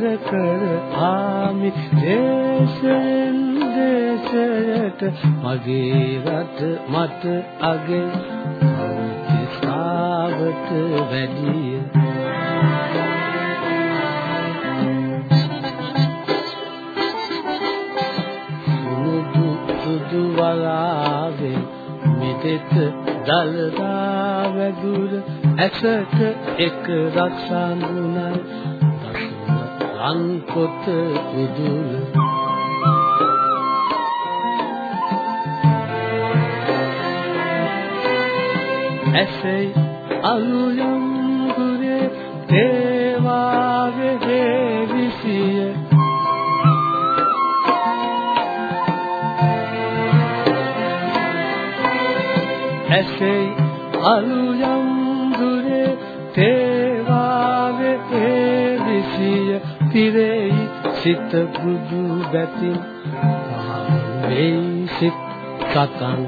ආසර කර ආමි දේශයෙන් දේශයට මගේ රට මට අගේ කවුතිසාවට වැඩිය. සුදු සුදු වලාවේ මෙතෙත් දල්දා වැදුර ඇසට එක රක්ෂාඳුනයි අන්කොත උදුල. ඇසෙයි අලුයම් ගුරේ දේවාගේ විසිය ඇසෙයි අලුයම් ගුරේ දේවාගේ විසිය පිරෙයි සිත බුදු බැතින් වෙයි සිත සතන්.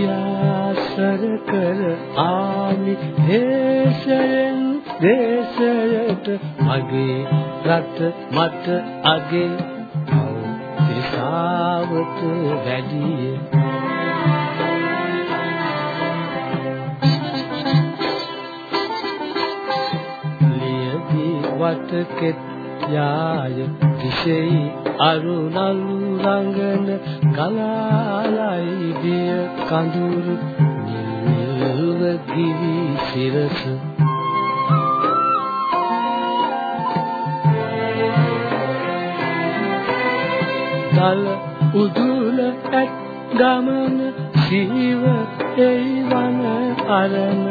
යාසර කර ආමි දේශයෙන් දේශයට මගේ රට මට අගේ. දිසාවට වැඩිය. ලියදී වටකෙත් යාය කිසෙයි අරුණලු රංගන ගලාලයි දිය. කඳුරු නිල්ව ගිවි සිරස දල උදුල ඇත් ගමන සිහිව එයි වන අරණ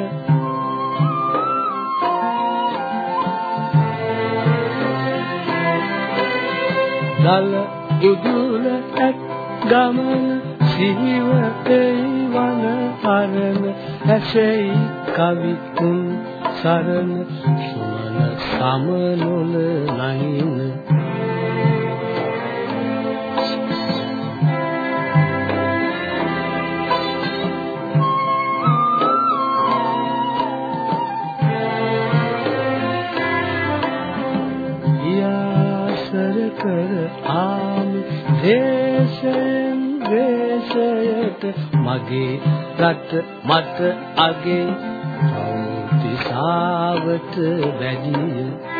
දල උදුල ඇත් ගමන සිහිව එයි වන අරණ ඇසෙයි කවිතුන් සරණ සුමන සමනොල නයින ආමි දේශයෙන් දේශයට මගේ රට මට අගේ කවුතිසාවට වැඩිය